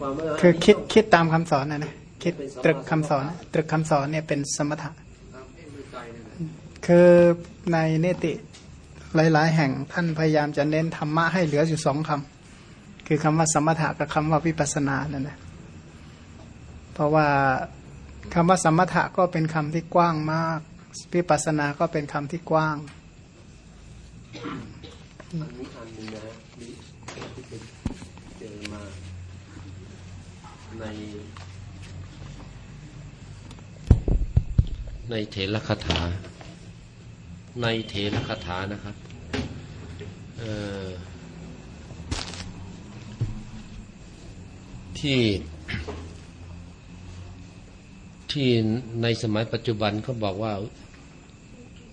ความว่าคือคิดคิดตามคำสอนนะนะคิดตรึกคำสอน ตรึกคำสอนเนี่ยเป็นสมถะคือในเนติหลาย ๆ แห่งท่านพยายามจะเน้นธรรมะให้เหลืออยู่สองคำคือคำว่าสมถะกับคำว่าวิปัสสนานั่นนะเพราะว่าคำว่าสมถะก็เป็นคำที่กว้างมากวิปัสสนาก็เป็นคำที่กว้างอันนี้อันหนึงนะฮะนี่ที่ไปเจอมา ใน ในเถรคาถา ในเถรคาถานะครับที่ที่ในสมัยปัจจุบันเขาบอกว่า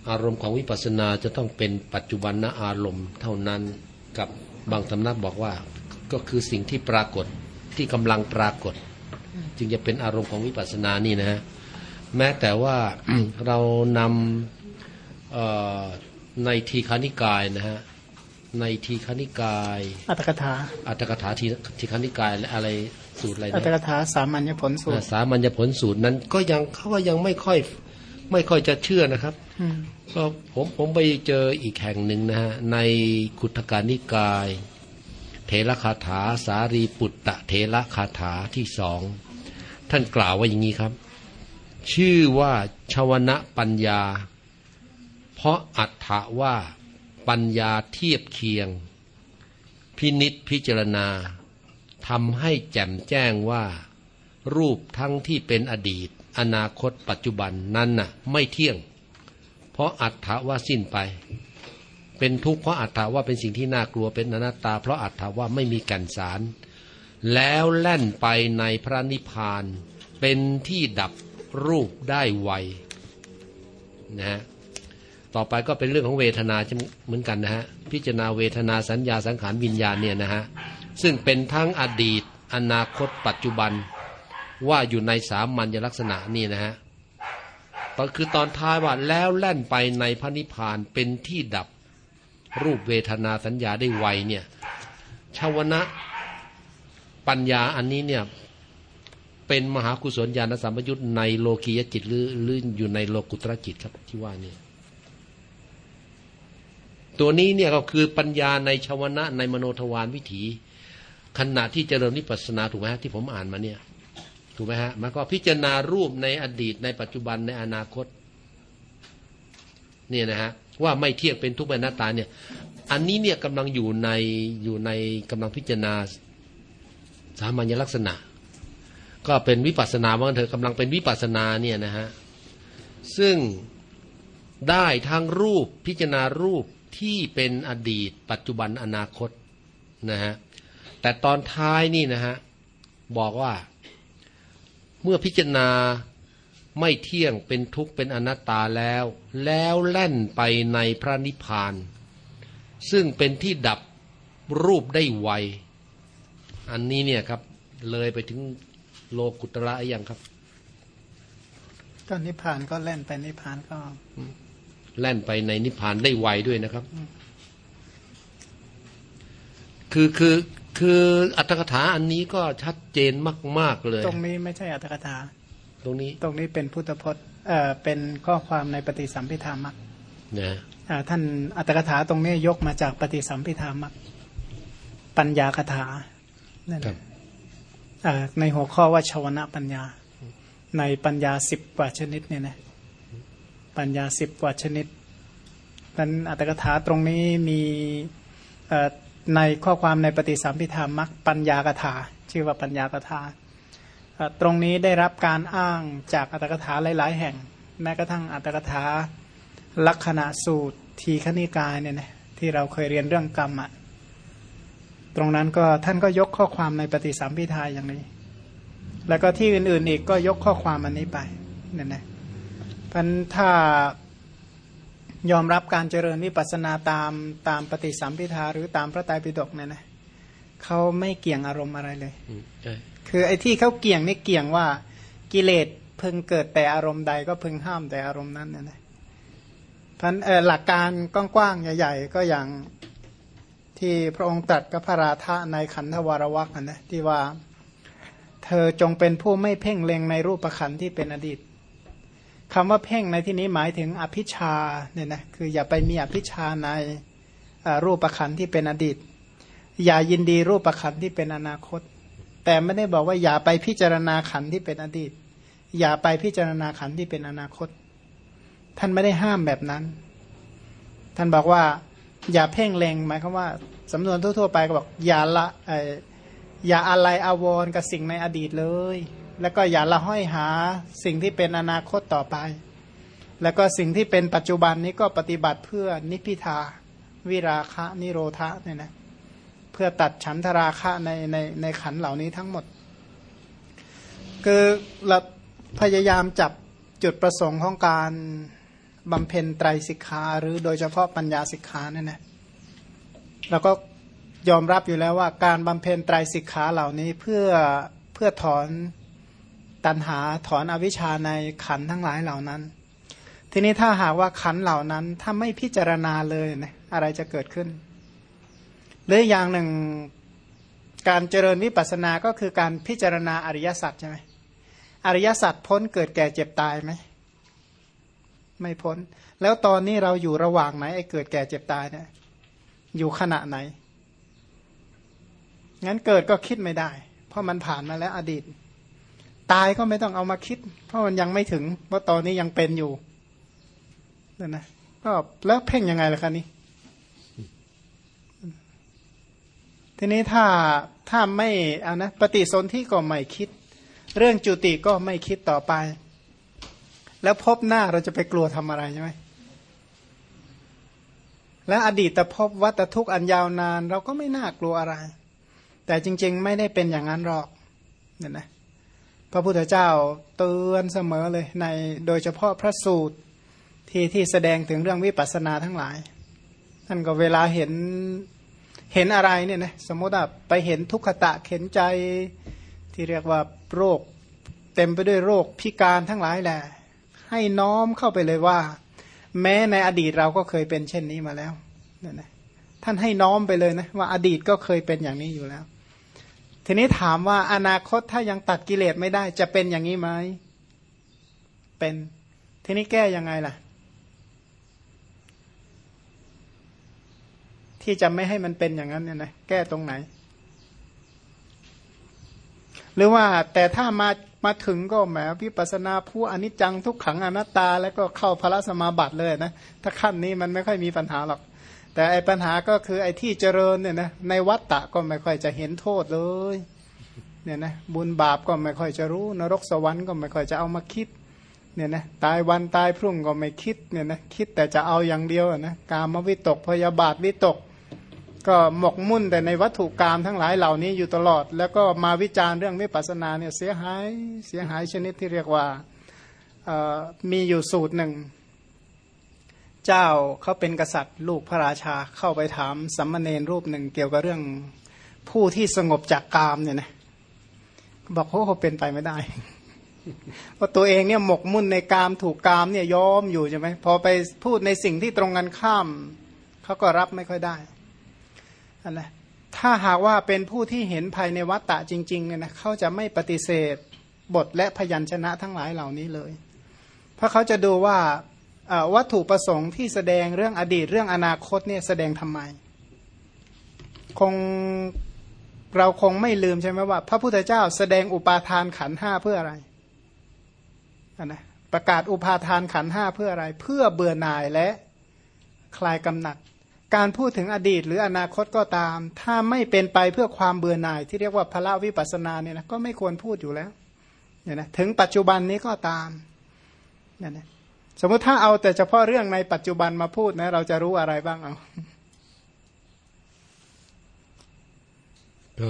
อารมณ์ของวิปัสสนาจะต้องเป็นปัจจุบันนอารมณ์เท่านั้นกับบางสำนักบอกว่าก็คือสิ่งที่ปรากฏ ที่กำลังปรากฏ จึงจะเป็นอารมณ์ของวิปัสสนานี่นะฮะแม้แต่ว่าเรานำเอ่อในทีฆานิกายนะฮะในทีฆานิกาย อัตถกถาอัตถกถาทีทีฆานิกายอะไรสูตรอะไรอัตถนะกถาสามัญญผลสูตรสามัญญผลสูตรนั้นก็ยังเขาก็ยังไม่ค่อยไม่ค่อยจะเชื่อนะครับอืมก็ผมผมไปเจออีกแห่งหนึ่งนะฮะในขุทการนิกาย เถระคาถา สารีปุตตะเถระคาถาที่สองท่านกล่าวว่าอย่างนี้ครับ ชื่อว่าชวนะปัญญา เพราะอัฏฐะว่าปัญญาเทียบเคียง พินิษพิจารณาทำให้แจ่มแจ้งว่า รูปทั้งที่เป็นอดีต อนาคตปัจจุบันนั้นน่ะ ไม่เที่ยง เพราะอัตถะว่าสิ้นไป เป็นทุกข์เพราะอัตถะว่าเป็นสิ่งที่น่ากลัวเป็นอนัตตา เพราะอัตถะว่าไม่มีแกันสาร แล้วแล่นไปในพระนิพพาน เป็นที่ดับรูปได้ไวนะฮะต่อไปก็เป็นเรื่องของเวทนาเหมือนกันนะฮะพิจารณาเวทนาสัญญาสังขารวิญญาณเนี่ยนะฮะซึ่งเป็นทั้งอดีต อนาคต ปัจจุบันว่าอยู่ในสามัญลักษณะนี่นะฮะตอนคือตอนท้ายว่าแล้วแล่นไปในพระนิพพานเป็นที่ดับ รูปเวทนาสัญญาได้ไวเนี่ยชาวนะปัญญาอันนี้เนี่ยเป็นมหากุศลญาณสัมปยุตในโลกียจิตหรือหรืออยู่ในโลกุตรจิตครับที่ว่านี่ตัวนี้เนี่ยก็คือปัญญาในชาวนะในมโนทวารวิถี ขณะที่เจริญนิพพานาถูกไหมฮะที่ผมอ่านมาเนี่ยถูกไหมฮะมันก็พิจารณารูปในอดีตในปัจจุบันในอนาคตเนี่ยนะฮะ ว่าไม่เที่ยงเป็นทุกข์เป็นหน้าตาเนี่ย อันนี้เนี่ยกำลังอยู่ในอยู่ในกำลังพิจารณาสามัญลักษณะ ก็เป็นวิปัสสนาว่างเถอะกำลังเป็นวิปัสสนาเนี่ยนะฮะซึ่งได้ทั้งรูปพิจารณารูปที่เป็นอดีต ปัจจุบันอนาคตนะฮะแต่ตอนท้ายนี่นะฮะบอกว่าเมื่อพิจารณา ไม่เที่ยงเป็นทุกข์เป็นอนัตตาแล้ว แล้วแล่นไปในพระนิพพาน ซึ่งเป็นที่ดับรูปได้ไว อันนี้เนี่ยครับ เลยไปถึงโลกุตระยังครับก็นิพพานก็แล่นไปนิพพานก็ แล่นไปในนิพพานได้ไวด้วยนะครับ คือคือคืออัตถกถาอันนี้ก็ชัดเจนมาก ๆ เลย ตรงนี้ไม่ใช่อัตถกถา ตรงนี้ ตรงนี้เป็นพุทธพจน์เอ่อเป็นข้อความในปฏิสัมพิธามักนะอ่าท่านอัตถกถาตรงนี้ยกมาจากปฏิสัมพิธามักปัญญาคถานั่นครันะบอ่าในหัวข้อว่าชวนะปัญญา ในปัญญาสิบกว่าชนิดเนี่ยนะปัญญาสิบกว่าชนิดนั้นอัตถกถาตรงนี้มีเอ่อในข้อความในปฏิสัมพิธามักปัญญากถา ชื่อว่าปัญญากถาเอ่อ ตรงนี้ได้รับการอ้างจากอัตถกถาหลาย ๆ แห่ง แม้กระทั่งอัตถกถาลักษณะสูตรทีขณิกายเนี่ยนะที่เราเคยเรียนเรื่องกรรมอะตรงนั้นก็ท่านก็ยกข้อความในปฏิสัมพิทาอย่างนี้ แล้วก็ที่อื่น ๆ อีกก็ยกข้อความอันนี้ไปเนี่ยนะพันถ้ายอมรับการเจริญวิปัสสนาตามตามปฏิสัมพิทาหรือตามพระไตรปิฎกเนี่ยนะเขาไม่เกี่ยงอารมณ์อะไรเลย คือไอ้ที่เขาเกี่ยงนี่เกี่ยงว่ากิเลสเพึงเกิดแต่อารมณ์ใดก็พึงห้ามแต่อารมณ์นั้นนะนะพันหลักการกว้างๆใหญ่ ๆ ก็อย่างที่พระองค์ตรัสกับพระราธะในขันธวารวักนะที่ว่าเธอจงเป็นผู้ไม่เพ่งเล็งในรูปประคันที่เป็นอดีตคำว่าเพ่งในที่นี้หมายถึงอภิชาเนี่ยนะคืออย่าไปมีอภิชาในรูปประคันที่เป็นอดีต อย่ายินดีรูปประคันที่เป็นอนาคต แต่ไม่ได้บอกว่าอย่าไปพิจารณาขันที่เป็นอดีต อย่าไปพิจารณาขันที่เป็นอนาคต ท่านไม่ได้ห้ามแบบนั้น ท่านบอกว่า อย่าเพ่งเล็งหมายความว่าสำนวนทั่วๆไปก็บอกอย่าละอย่าอะไรอาวรกับสิ่งในอดีตเลย แล้วก็อย่าละห้อยหาสิ่งที่เป็นอนาคตต่อไป แล้วก็สิ่งที่เป็นปัจจุบันนี้ก็ปฏิบัติเพื่อนิพิทา วิราคะนิโรธะเนี่ยนะ เพื่อตัดฉันทราคะในในในขันเหล่านี้ทั้งหมด คือเราพยายามจับจุดประสงค์ของการบำเพ็ญไตรสิกขาหรือโดยเฉพาะปัญญาสิกขาเนี่ยนะเราก็ยอมรับอยู่แล้วว่าการบำเพ็ญไตรสิกขาเหล่านี้เพื่อเพื่อถอนตัณหาถอนอวิชชาในขันทั้งหลายเหล่านั้น ทีนี้ถ้าหากว่าขันเหล่านั้นถ้าไม่พิจารณาเลยนะอะไรจะเกิดขึ้น หรืออย่างหนึ่งการเจริญวิปัสสนาก็คือการพิจารณาอริยสัจใช่ไหมอริยสัจพ้นเกิดแก่เจ็บตายไหมไม่พ้น แล้วตอนนี้เราอยู่ระหว่างไหนไอ้เกิดแก่เจ็บตายเนี่ยอยู่ขณะไหน งั้นเกิดก็คิดไม่ได้ เพราะมันผ่านมาแล้วอดีต ตายก็ไม่ต้องเอามาคิด เพราะมันยังไม่ถึง เพราะตอนนี้ยังเป็นอยู่นั่นนะก็แล้วเพ่งยังไงล่ะคะนี่ ทีนี้ถ้าถ้าไม่เอานะปฏิสนธิก็ไม่คิด เรื่องจุติก็ไม่คิดต่อไป แล้วพบหน้าเราจะไปกลัวทำอะไรใช่ไหมและอดีตพบวัตทุกอันยาวนาน เราก็ไม่น่ากลัวอะไร แต่จริง ๆ ไม่ได้เป็นอย่างนั้นหรอกเนี่ยนะพระพุทธเจ้าเตือนเสมอเลยในโดยเฉพาะพระสูตรที่ที่แสดงถึงเรื่องวิปัสสนาทั้งหลายท่านก็เวลาเห็น เห็นอะไรเนี่ยนะสมมติว่าไปเห็นทุกขตะเข็นใจที่เรียกว่าโรค เต็มไปด้วยโรคพิการทั้งหลายแหละ ให้น้อมเข้าไปเลยว่า แม้ในอดีตเราก็เคยเป็นเช่นนี้มาแล้วนั่นนะท่านให้น้อมไปเลยนะว่าอดีตก็เคยเป็นอย่างนี้อยู่แล้ว ทีนี้ถามว่าอนาคตถ้ายังตัดกิเลสไม่ได้จะเป็นอย่างนี้ไหมเป็นทีนี้แก้ยังไงล่ะ ที่จะไม่ให้มันเป็นอย่างนั้นเนี่ยนะแก้ตรงไหน หรือว่าแต่ถ้ามามาถึงก็แหมวิปัสนาผู้อนิจจังทุกขังอนัตตา แล้วก็เข้าพระสมาบัติเลยนะถ้าขั้นนี้มันไม่ค่อยมีปัญหาหรอก แต่ไอ้ปัญหาก็คือไอ้ที่เจริญเนี่ยนะในวัฏฏะก็ไม่ค่อยจะเห็นโทษเลยเนี่ยนะบุญบาปก็ไม่ค่อยจะรู้ นรกสวรรค์ก็ไม่ค่อยจะเอามาคิดเนี่ยนะตายวันตายพรุ่งก็ไม่คิดเนี่ยนะคิดแต่จะเอาอย่างเดียวนะกามวิตกพยาบาทวิตก ก็หมกมุ่นแต่ในวัตถุกรรมทั้งหลายเหล่านี้อยู่ตลอด แล้วก็มาวิจารณ์เรื่องวิปัสสนาเนี่ยเสียหายเสียหายชนิดที่เรียกว่ามีอยู่สูตรหนึ่ง เจ้าเขาเป็นกษัตริย์ ลูกพระราชาเข้าไปถามสัมมาเนรรูปหนึ่งเกี่ยวกับเรื่องผู้ที่สงบจากกามเนี่ยนะบอกเขาเขาเป็นไปไม่ได้เพราะตัวเองเนี่ยหมกมุ่นในกามถูกกามเนี่ยย้อมอยู่ใช่ไหมพอไปพูดในสิ่งที่ตรงกันข้ามเขาก็รับไม่ค่อยได้ นะถ้าหากว่าเป็นผู้ที่เห็นภายในวัตตะจริงๆเนี่ยนะเขาจะไม่ปฏิเสธบทและพยัญชนะทั้งหลายเหล่านี้เลย เพราะเขาจะดูว่าวัตถุประสงค์ที่แสดงเรื่องอดีตเรื่องอนาคตเนี่ยแสดงทำไม คงเราคงไม่ลืมใช่ไหมว่า พระพุทธเจ้าแสดงอุปาทานขันห้าเพื่ออะไรนะประกาศอุปาทานขันห้าเพื่ออะไร เพื่อเบื่อหน่ายและคลายกำหนัด การพูดถึงอดีตหรืออนาคตก็ตาม ถ้าไม่เป็นไปเพื่อความเบื่อหน่าย ที่เรียกว่าพระวิปัสนาเนี่ยนะก็ไม่ควรพูดอยู่แล้วเนี่ยนะถึงปัจจุบันนี้ก็ตามเนี่ยนะสมมติถ้าเอาแต่เฉพาะเรื่องในปัจจุบันมาพูดนะ เราจะรู้อะไรบ้างเอาก็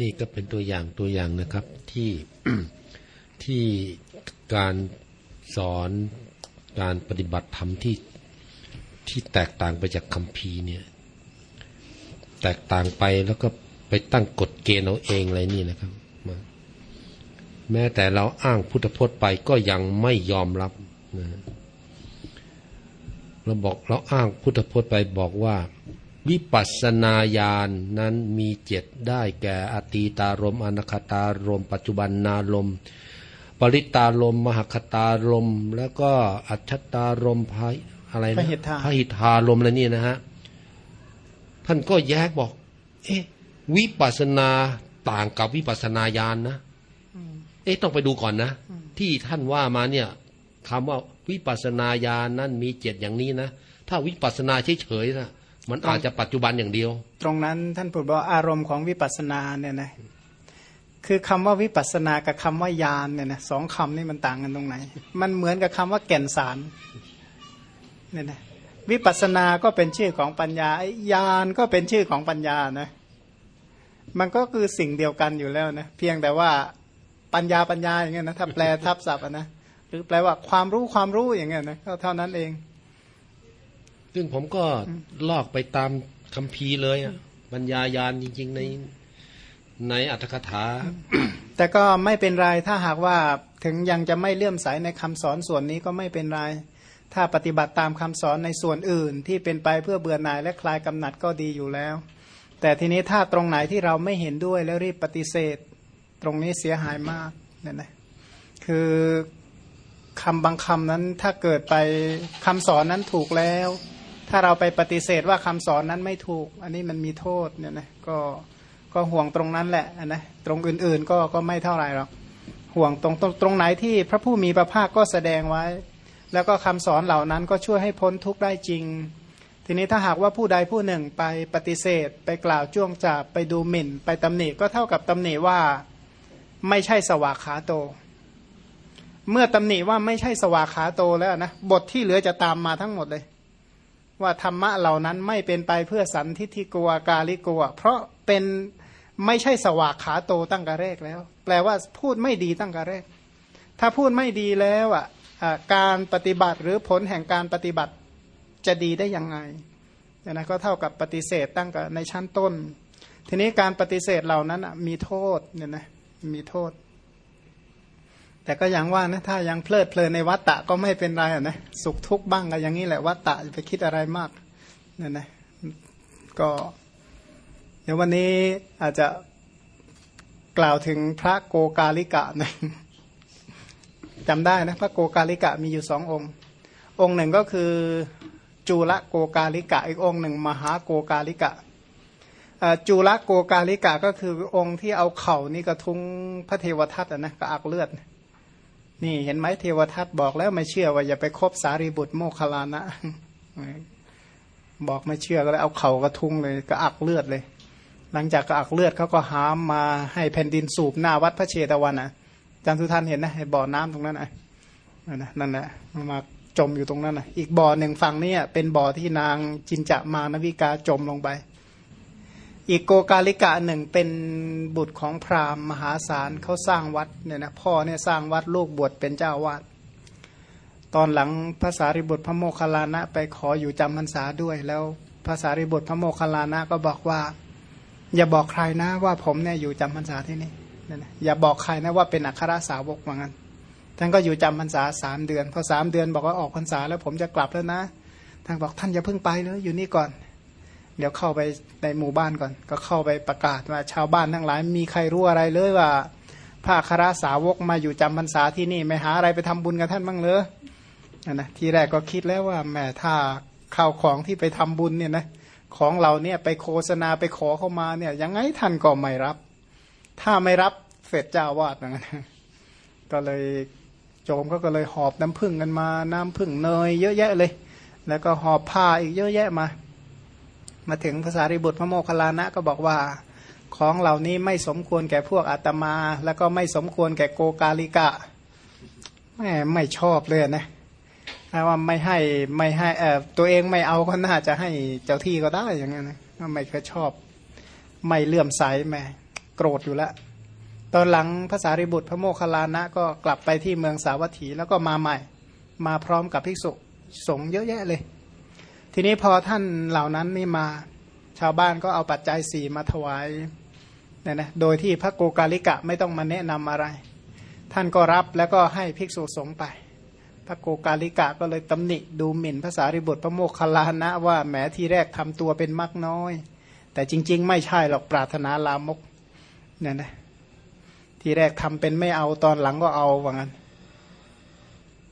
นี่ก็เป็นตัวอย่างตัวอย่างนะครับที่ที่การสอนการปฏิบัติธรรมที่ ที่แตกต่างไปจากคำพีเนี่ย แตกต่างไปแล้วก็ไปตั้งกฎเกณฑ์เอาเองอะไรนี่นะครับ แม้แต่เราอ้างพุทธพจน์ไปก็ยังไม่ยอมรับนะเราบอกเราอ้างพุทธพจน์ไปบอกว่า วิปัสสนาญาณนั้นมีเจ็ดได้แก่อตีตารม อนาคตารม ปัจจุบันนารมปริตารม มหคตารม แล้วก็อัจฉตารมพาย อะไรนะพหิทธาพหิทธารมอะไรนี่นะฮะท่านก็แยกบอก เอ๊ะ วิปัสสนาต่างกับวิปัสสนาญาณนะเอ๊ะต้องไปดูก่อนนะ ที่ท่านว่ามาเนี่ยคำว่าวิปัสสนาญาณนั้นมีเจ็ดอย่างนี้นะถ้าวิปัสสนาเฉยๆนะมันอาจจะปัจจุบันอย่างเดียว ตรงนั้นท่านพูดว่าอารมณ์ของวิปัสสนาเนี่ยนะคือคำว่าวิปัสสนากับคำว่าญาณเนี่ยนะสองคำนี่มันต่างกันตรงไหน มันเหมือนกับคำว่าแก่นสาร เนี่ยนะวิปัสสนาก็เป็นชื่อของปัญญาไอ้ญาณก็เป็นชื่อของปัญญานะมันก็คือสิ่งเดียวกันอยู่แล้วนะเพียงแต่ว่าปัญญาปัญญาอย่างเงี้ยนะถ้าแปลทับศัพท์อะนะหรือแปลว่าความรู้ความรู้อย่างเงี้ยนะก็เท่านั้นเอง ซึ่งผมก็ลอกไปตามคัมภีร์เลยอะบรรยายานจริง ๆ ในในอัตถกถา แต่ก็ไม่เป็นไรถ้าหากว่าถึงยังจะไม่เลื่อมใสในคำสอนส่วนนี้ก็ไม่เป็นไร ถ้าปฏิบัติตามคำสอนในส่วนอื่นที่เป็นไปเพื่อเบื่อหน่ายและคลายกำหนัดก็ดีอยู่แล้ว แต่ทีนี้ถ้าตรงไหนที่เราไม่เห็นด้วยแล้วรีบปฏิเสธ ตรงนี้เสียหายมากเนี่ยนะคือคำบางคำนั้นถ้าเกิดไปคำสอนนั้นถูกแล้ว ถ้าเราไปปฏิเสธว่าคำสอนนั้นไม่ถูก อันนี้มันมีโทษเนี่ยนะก็ก็ห่วงตรงนั้นแหละนะตรงอื่นๆก็ก็ไม่เท่าไหร่หรอกห่วงตรงตรงตรงไหนที่พระผู้มีพระภาคก็แสดงไว้ แล้วก็คำสอนเหล่านั้นก็ช่วยให้พ้นทุกข์ได้จริง ทีนี้ถ้าหากว่าผู้ใดผู้หนึ่งไปปฏิเสธ ไปกล่าวจ้วงจับไปดูหมิ่น ไปตำหนิก็เท่ากับตำหนิว่าไม่ใช่สวากขาโต เมื่อตำหนิว่าไม่ใช่สวากขาโตแล้วนะบทที่เหลือจะตามมาทั้งหมดเลย ว่าธรรมะเหล่านั้นไม่เป็นไปเพื่อสันทิฏฐิกลัวกาลิกัวเพราะเป็นไม่ใช่สวากขาโตตั้งแต่แรกแล้ว แปลว่าพูดไม่ดีตั้งแต่แรก ถ้าพูดไม่ดีแล้วอะ การปฏิบัติหรือผลแห่งการปฏิบัติจะดีได้ยังไงนะก็เท่ากับปฏิเสธตั้งแต่ในชั้นต้น ทีนี้การปฏิเสธเหล่านั้นมีโทษเนี่ยนะมีโทษ แต่ก็อย่างว่านะถ้ายังเพลิดเพลินในวัตตะก็ไม่เป็นไรนะสุขทุกข์บ้างก็อย่างนี้แหละวัตตะจะไปคิดอะไรมากเนี่ยนะก็เดี๋ยววันนี้อาจจะกล่าวถึงพระโกกาลิกะหนะ จำได้นะพระโกกาลิกะมีอยู่สององค์ องค์หนึ่งก็คือจูละโกกาลิกะ อีกองค์หนึ่ง มหาโกกาลิกะจูละโกกาลิกะก็คือองค์ที่เอาเข่านี่กระทุ้งพระเทวทัตนะกระอักเลือด นี่เห็นไหมเทวทัตบอกแล้วไม่เชื่อว่าอย่าไปคบสารีบุตรโมคลานะบอกไม่เชื่อก็เลยเอาเข่ากระทุ้งเลยกระอักเลือดเลย หลังจากกระอักเลือดเขาก็หามมาให้แผ่นดินสูบหน้าวัดพระเชตวันอะ จารย์สุทันเห็นนะไอ้บ่อน้ำตรงนั้นอะนั่นนะนั่นแหละมาจมอยู่ตรงนั้นอะอีกบ่อหนึ่งฝั่งนี้เป็นบ่อที่นางจินจะมานวิกาจมลงไป อีกโกกาลิกะหนึ่งเป็นบุตรของพราหมณ์มหาศาลเขาสร้างวัดเนี่ยนะพ่อเนี่ยสร้างวัดลูกบวชเป็นเจ้าวาดตอนหลังภาษาริบุตรพระโมคคัลลานะ ไปขออยู่จำพรรษาด้วย แล้วภาษาริบุตรพระโมคคัลลานะก็บอกว่า อย่าบอกใครนะว่าผมเนี่ยอยู่จำพรรษาที่นี่ นั่นอย่าบอกใครนะว่าเป็นอัครสาวกว่างั้นท่านก็อยู่จำพรรษาสามเดือนพอสามเดือนบอกว่าออกพรรษาแล้วผมจะกลับแล้วนะท่านบอกท่านอย่าเพิ่งไปเลยอยู่นี่ก่อน เดี๋ยวเข้าไปในหมู่บ้านก่อน ก็เข้าไปประกาศว่าชาวบ้านทั้งหลาย มีใครรู้อะไรเลยว่าพระอัครสาวกมาอยู่จำพรรษาที่นี่ไม่หาอะไรไปทำบุญกับท่านบ้างเลยนั่นะทีแรกก็คิดแล้วว่าแหม่ถ้าข้าวของที่ไปทำบุญเนี่ยนะของเราเนี่ยไปโฆษณาไปขอเข้ามาเนี่ยยังไงท่านก็ไม่รับ ถ้าไม่รับเสร็จเจ้าวาดเหมือนกันก็เลยโจมก็ก็เลยหอบน้ำผึ้งกันมา น้ำผึ้งเนยเยอะแยะเลย แล้วก็หอบผ้าอีกเยอะแยะมา มาถึงภาษาริบุตรพระโมคคัลลานะก็บอกว่าของเหล่านี้ไม่สมควรแก่พวกอาตมา แล้วก็ไม่สมควรแก่โกกาลิกะแม่ไม่ชอบเลยนะถ้าว่าไม่ให้ไม่ให้เออตัวเองไม่เอาก็น่าจะให้เจ้าที่ก็ได้อย่างนั้นนะไม่เคยชอบ ไม่เลื่อมใสแม่ โกรธอยู่แล้ว ตอนหลังภาษาริบุตรพระโมคคัลลานะก็กลับไปที่เมืองสาวัตถีแล้วก็มาใหม่ มาพร้อมกับภิกษุสงฆ์เยอะแยะเลย ทีนี้พอท่านเหล่านั้นนี่มาชาวบ้านก็เอาปัจจัยสี่มาถวายเนี่ยนะโดยที่พระโกกาลิกะไม่ต้องมาแนะนำอะไร ท่านก็รับแล้วก็ให้ภิกษุสงฆ์ไป พระโกกาลิกะก็เลยตำหนิดูหมิ่นภาษาริบุตรพระโมคคัลลานะว่าแหมที่แรกทำตัวเป็นมักน้อย แต่จริง ๆ ไม่ใช่หรอกปรารถนาลามก เนี่ยนะที่แรกทำเป็นไม่เอาตอนหลังก็เอาว่างั้น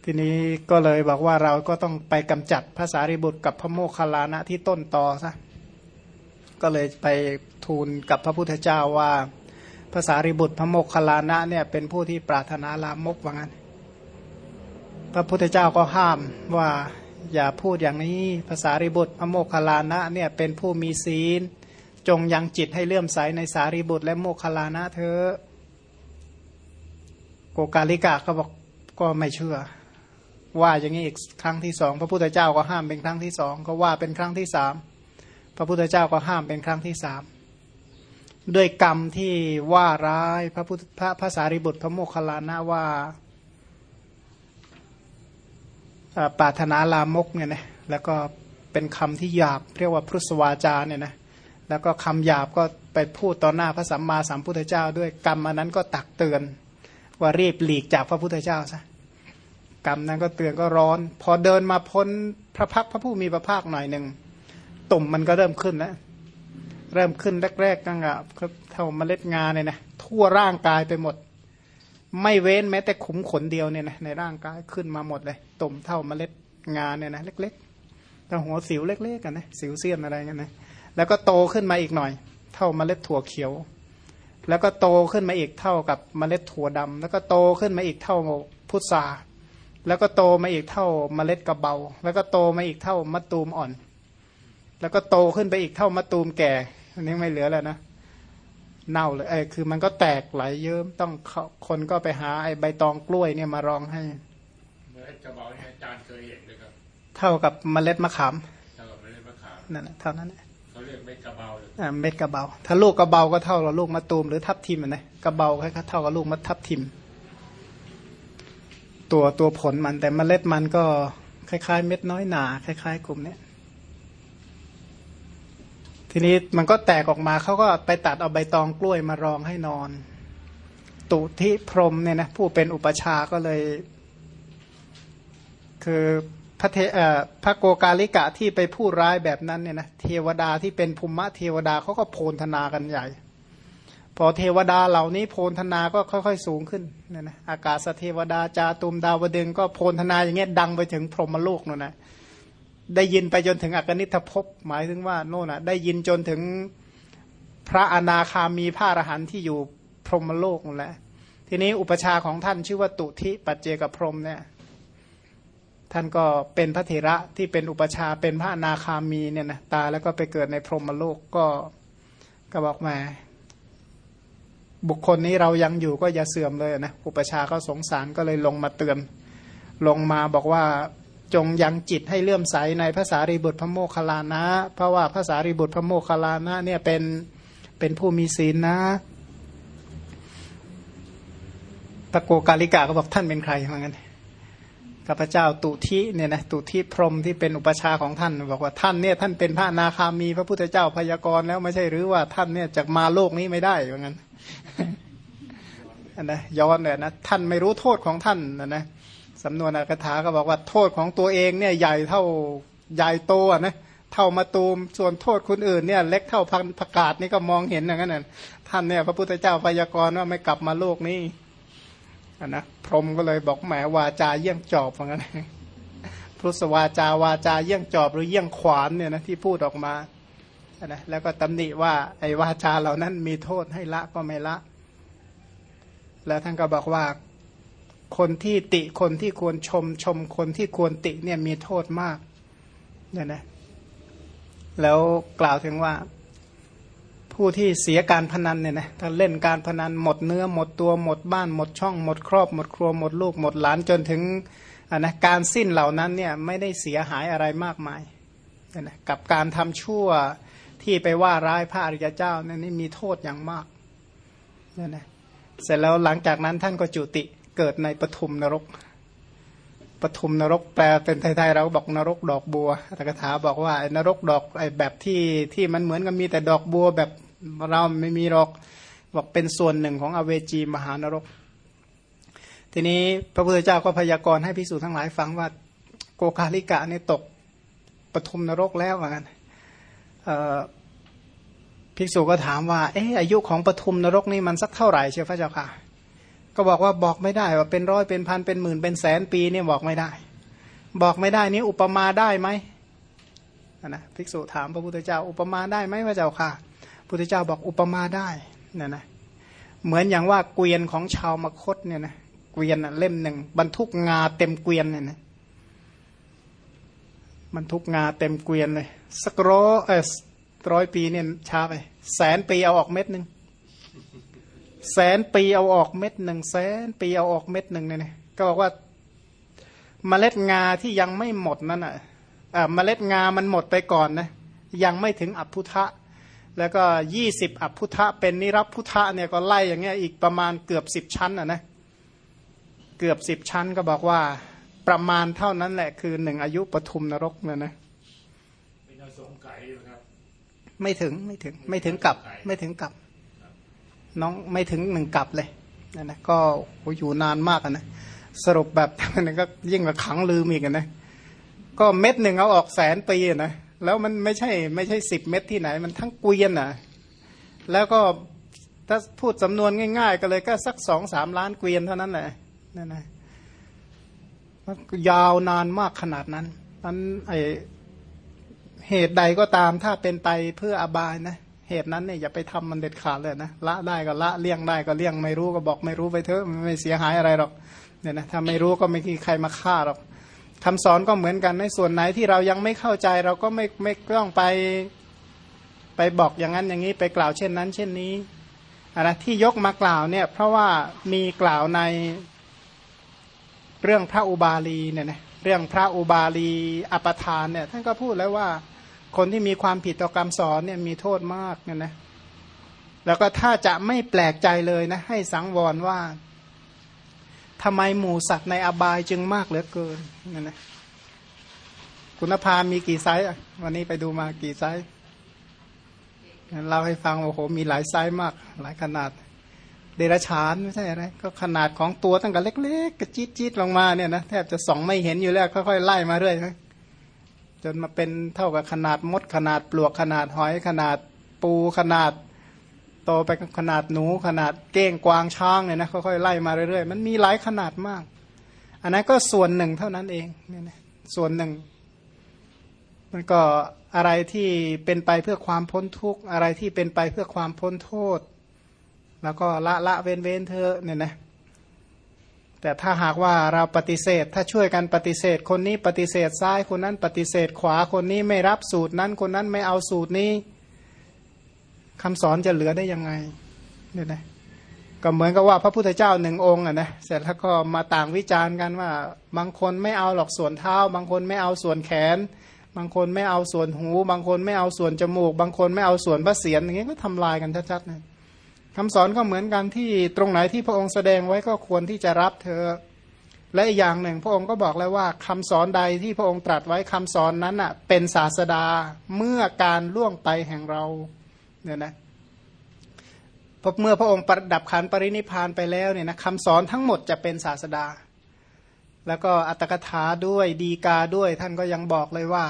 ทีนี้ก็เลยบอกว่าเราก็ต้องไปกำจัดภาษาริบุตรกับพระโมคคัลลานะที่ต้นตอซะก็เลยไปทูลกับพระพุทธเจ้าว่าภาษาริบุตรพระโมคคัลลานะเนี่ยเป็นผู้ที่ปรารถนาลามกว่างั้น พระพุทธเจ้าก็ห้ามว่าอย่าพูดอย่างนี้ภาษาริบุตรพระโมคคัลลานะเนี่ยเป็นผู้มีศีล จงยังจิตให้เลื่อมใสในสารีบุตรและโมคคลานะเธอโกกาลิกะก็บอกก็ไม่เชื่อ ว่าอย่างนี้อีกครั้งที่สองพระพุทธเจ้าก็ห้ามเป็นครั้งที่สองก็ว่าเป็นครั้งที่สามพระพุทธเจ้าก็ห้ามเป็นครั้งที่สามด้วยกรรมที่ว่าร้ายพระพุทธพระภาษาริบุตรพระโมคคัลลานะว่าปาถนาลามกเนี่ยนะแล้วก็เป็นคำที่หยาบเรียกว่าพุทธวาจาเนี่ยนะ แล้วก็คำหยาบก็ไปพูดต่อหน้าพระสัมมาสัมพุทธเจ้า ด้วยกรรมอันนั้นก็ตักเตือน ว่ารีบหลีกจากพระพุทธเจ้าซะกรรมนั้นก็เตือนก็ร้อน พอเดินมาพ้นพระพักพระผู้มีพระภาคหน่อยหนึ่งตุ่มมันก็เริ่มขึ้นแล้วเริ่มขึ้นแรกๆกังอะเท่าเมล็ดงาเนี่ยนะทั่วร่างกายไปหมด ไม่เว้นแม้แต่ขุมขนเดียวเนี่ยนะในร่างกายขึ้นมาหมดเลยตุ่มเท่าเมล็ดงาเนี่ยนะเล็กๆแต่หัวสิวเล็กๆกันนะสิวเสี้ยนอะไรกันนะ แล้วก็โตขึ้นมาอีกหน่อย เท่าเมล็ดถั่วเขียว แล้วก็โตขึ้นมาอีกเท่ากับเมล็ดถั่วดำแล้วก็โตขึ้นมาอีกเท่าพุทราแล้วก็โตมาอีกเท่าเมล็ดกระเบา แล้วก็โตมาอีกเท่ามะตูมอ่อน แล้วก็โตขึ้นไปอีกเท่ามะตูมแก่อันนี้ไม่เหลือแล้วนะเน่าเลยไอ้คือมันก็แตกไหลเยิ้มต้องคนก็ไปหาไอ้ใบตองกล้วยเนี่ยมารองให้เมล็ดกระเบาเนี่ยอาจารย์เคยเห็นเลยครับ เท่ากับเมล็ดมะขามเท่ากับเมล็ดมะขามนั่นแหละเท่านั้นแหละ เม็ดกระเบาอ่าเม็ดกระเบา ถ้าลูกกระเบาก็เท่ากับลูกมะตูมหรือทับทิมอะนะกระเบาแค่เท่ากับลูกมะทับทิม ตัวตัวผลมันแต่เมล็ดมันก็คล้ายๆ เม็ดน้อยหนาคล้าย ๆ กลุ่มเนี้ยทีนี้มันก็แตกออกมาเขาก็ไปตัดเอาใบตองกล้วยมารองให้นอน ตุที่พรมเนี่ยนะผู้เป็นอุปชาก็เลย คือ พระเทอพระโกกาลิกะที่ไปพูดร้ายแบบนั้นเนี่ยนะเทวดาที่เป็นภูมิเทวดาเขาก็โพลธนากันใหญ่ พอเทวดาเหล่านี้โพลธนาก็ค่อยๆ สูงขึ้นเนี่ยนะอากาศเทวดาจาตุมดาวดึงก็โพลธนาอย่างเงี้ยดังไปถึงพรหมโลกนั่นนะได้ยินไปจนถึงอกนิทภพหมายถึงว่าโน่นอะได้ยินจนถึงพระอนาคามีพระอรหันต์ที่อยู่พรหมโลกนั่นแหละทีนี้อุปชาของท่านชื่อว่าตุทิปัจเจกพรหมเนี่ย ท่านก็เป็นพระเถระที่เป็นอุปชาเป็นพระนาคามีเนี่ยนะตายแล้วก็ไปเกิดในพรหมโลกก็ก็บอกมา บุคคลนี้เรายังอยู่ก็อย่าเสื่อมเลยนะอุปชาก็สงสารก็เลยลงมาเตือน ลงมาบอกว่าจงยังจิตให้เลื่อมใสในภาษารีบุตรพระโมคคัลลานะ เพราะว่าภาษารีบุตรพระโมคคัลลานะเนี่ยเป็นเป็นผู้มีศีลนะตะโกกาลิกาก็บอกท่านเป็นใครเหมือนกัน ข้าพเจ้าตุทิเนี่ยนะตุทิพรหมที่เป็นอุปชาของท่าน บอกว่าท่านเนี่ยท่านเป็นพระนาคามีพระพุทธเจ้าพยากรณ์แล้วไม่ใช่หรือว่าท่านเนี่ยจะมาโลกนี้ไม่ได้เหมือนกันนะย้อนเลยนะท่านไม่รู้โทษของท่านนะนะสำนวนอักถาก็บอกว่าโทษของตัวเองเนี่ยใหญ่เท่าใหญ่โตนะเท่ามาตูมส่วนโทษคนอื่นเนี่ยเล็กเท่าพันประกาศนี่ก็มองเห็นอย่างนั้นนะท่านเนี่ยพระพุทธเจ้าพยากรณ์ว่าไม่กลับมาโลกนี้ นนะพรหมก็เลยบอกแหมวาจาเยี่ยงจอบเหมือนกันพุทธวาจาวาจาเยี่ยงจอบหรือเยี่ยงขวานเนี่ยนะที่พูดออกมานะแล้วก็ตำหนิว่าไอ้วาจาเหล่านั้นมีโทษให้ละก็ไม่ละ แล้วท่านก็บอกว่าคนที่ติคนที่ควรชมชมคนที่ควรติเนี่ยมีโทษมากเนี่ยนะแล้วกล่าวถึงว่า ผู้ที่เสียการพนันเนี่ยนะถ้าเล่นการพนันหมดเนื้อหมดตัวหมดบ้านหมดช่อง หมดครอบหมดครัวหมดลูกหมดหลานจนถึงนนะการสิ้นเหล่านั้นเนี่ยไม่ได้เสียหายอะไรมากมายนะกับการทำชั่วที่ไปว่าร้ายพระอริยเจ้านี่ยนี่มีโทษอย่างมากเนี่ยนะเสร็จแล้วหลังจากนั้นท่านก็จุติเกิดในปฐุมนรกปฐุมนรกแปลเป็นไทยๆเราบอกนรกดอกบัวตถาถาบอกว่าไอ้นรกดอกไอ้แบบที่ที่มันเหมือนกับมีแต่ดอกบัวแบบ เราไม่มีหรอกบอกเป็นส่วนหนึ่งของอเวจีมหานรก ทีนี้พระพุทธเจ้าก็พยากรณ์ให้พิสูจน์ทั้งหลายฟังว่าโกคาลิกะเนี่ยตกปฐมนรกแล้วเหมือนกันภิกษุก็ถามว่า เอออายุของปฐุมนรกนี่มันสักเท่าไหร่เชียวพระเจ้าค่ะ ก็บอกว่าบอกไม่ได้ว่าเป็นร้อยเป็นพันเป็นหมื่นเป็นแสนปีเนี่ยบอกไม่ได้ บอกไม่ได้นี่อุปมาได้ไหมนะภิกษุถามพระพุทธเจ้า อุปมาได้ไหมพระเจ้าค่ะ พุทธเจ้าบอกอุปมาได้นะนะเหมือนอย่างว่าเกวียนของชาวมคตเนี่ยนะเกวียนเล่มหนึ่งบรรทุกงาเต็มเกวียนเนี่ยนะบรรทุกงาเต็มเกวียนเลยสักร้อยเออร้อยปีเนี่ยช้าไป แสนปีเอาออกเม็ดหนึ่งแสนปีเอาออกเม็ดหนึ่งแสนปีเอาออกเม็ดหนึ่งเนี่ยนะก็บอกว่าเมล็ดงาที่ยังไม่หมดนั่นอะเมล็ดงามันหมดไปก่อนนะยังไม่ถึงอัพพุทธะ แล้วก็ยี่สิบอัพพุทธะเป็นนิรับพุทธะเนี่ยก็ไล่อย่างเงี้ยอีกประมาณเกือบสิบชั้นอะนะเกือบสิบชั้นก็บอกว่าประมาณเท่านั้นแหละคือหนึ่งอายุปทุมนรกเนี่ยนะเป็นอสงไก่อยู่ครับไม่ถึงไม่ถึงไม่ถึงกลับ ไม่ถึงกลับ น้องไม่ถึงหนึ่งกลับเลยนั่นนะก็โหอยู่นานมากอะนะสรุปแบบนั้นก็ยิ่งกว่าขังลืมอีกอะนะก็เม็ดหนึ่งเอาออกแสนปีอะนะ แล้วมันไม่ใช่ ไม่ใช่สิบเม็ดที่ไหน มันทั้งเกวียนอะ แล้วก็ถ้าพูดสำนวนง่าย ๆ ก็เลยก็สักสองสามล้านเกวียนเท่านั้นแหละนั่นนะยาวนานมากขนาดนั้นนั้นไอเหตุใดก็ตามถ้าเป็นไปเพื่ออบายนะเหตุนั้นเนี่ยอย่าไปทำมันเด็ดขาดเลยนะละได้ก็ละเลี่ยงได้ก็เลี่ยงไม่รู้ก็บอกไม่รู้ไปเถอะมันไม่เสียหายอะไรหรอกเนี่ยนะถ้าไม่รู้ก็ไม่มีใครมาฆ่าหรอก คำสอนก็เหมือนกันในส่วนไหนที่เรายังไม่เข้าใจเราก็ไม่ไม่ต้องไปไปบอกอย่างนั้นอย่างนี้ไปกล่าวเช่นนั้น เช่นนี้นะที่ยกมากล่าวเนี่ยเพราะว่ามีกล่าวในเรื่องพระอุบาลีเนี่ยนะเรื่องพระอุบาลีอัปทานเนี่ยท่านก็พูดแล้วว่าคนที่มีความผิดต่อกรรมสอนเนี่ยมีโทษมากเนี่ยนะแล้วก็ถ้าจะไม่แปลกใจเลยนะให้สังวรว่า ทำไมหมูสัตว์ในอบายจึงมากเหลือเกินนั่นนะคุณภามีกี่ไซส์วันนี้ไปดูมากี่ไซส์เล่าให้ฟังโอ้โหมีหลายไซส์มาก หลายขนาด เดรัจฉานไม่ใช่อะไรก็ขนาดของตัวตั้งแต่เล็กๆกระจี๊ดจี๊ดลงมาเนี่ยนะแทบจะส่องไม่เห็นอยู่แล้วค่อยๆไล่มาเรื่อยนะจนมาเป็นเท่ากับขนาดมดขนาดปลวกขนาดหอยขนาดปูขนาด โตไปขนาดหนูขนาดเก้งกวางช้างเนี่ยนะค่อยๆไล่มาเรื่อยๆ มันมีหลายขนาดมาก อันนั้นก็ส่วนหนึ่งเท่านั้นเองเนี่ยนะส่วนหนึ่ง มันก็อะไรที่เป็นไปเพื่อความพ้นทุกข์อะไรที่เป็นไปเพื่อความพ้นโทษ แล้วก็ละละเว้นเว้นเธอเนี่ยนะแต่ถ้าหากว่าเราปฏิเสธ ถ้าช่วยกันปฏิเสธ คนนี้ปฏิเสธซ้ายคนนั้นปฏิเสธขวาคนนี้ไม่รับสูตรนั้นคนนั้นไม่เอาสูตรนี้ คำสอนจะเหลือได้ยังไงเนี่ยนะก็เหมือนกับว่าพระพุทธเจ้าหนึ่งองค์อะนะเสร็จแล้วก็มาต่างวิจารณ์กันว่า บางคนไม่เอาหรอกส่วนเท้า บางคนไม่เอาส่วนแขน บางคนไม่เอาส่วนหู บางคนไม่เอาส่วนจมูก บางคนไม่เอาส่วนพระเศียรอย่างเงี้ยก็ทำลายกันชัดๆนะคำสอนก็เหมือนกันที่ตรงไหนที่พระองค์แสดงไว้ก็ควรที่จะรับเธอและอีกอย่างหนึ่ง พระองค์ก็บอกแล้วว่าคำสอนใดที่พระองค์ตรัสไว้คำสอนนั้นอะเป็นศาสดาเมื่อการล่วงไปแห่งเรา เนี่ยนะพอเมื่อพระองค์ประดับขันปรินิพานไปแล้วเนี่ยนะคำสอนทั้งหมดจะเป็นศาสดา แล้วก็อัตถกถาด้วยดีกาด้วยท่านก็ยังบอกเลยว่า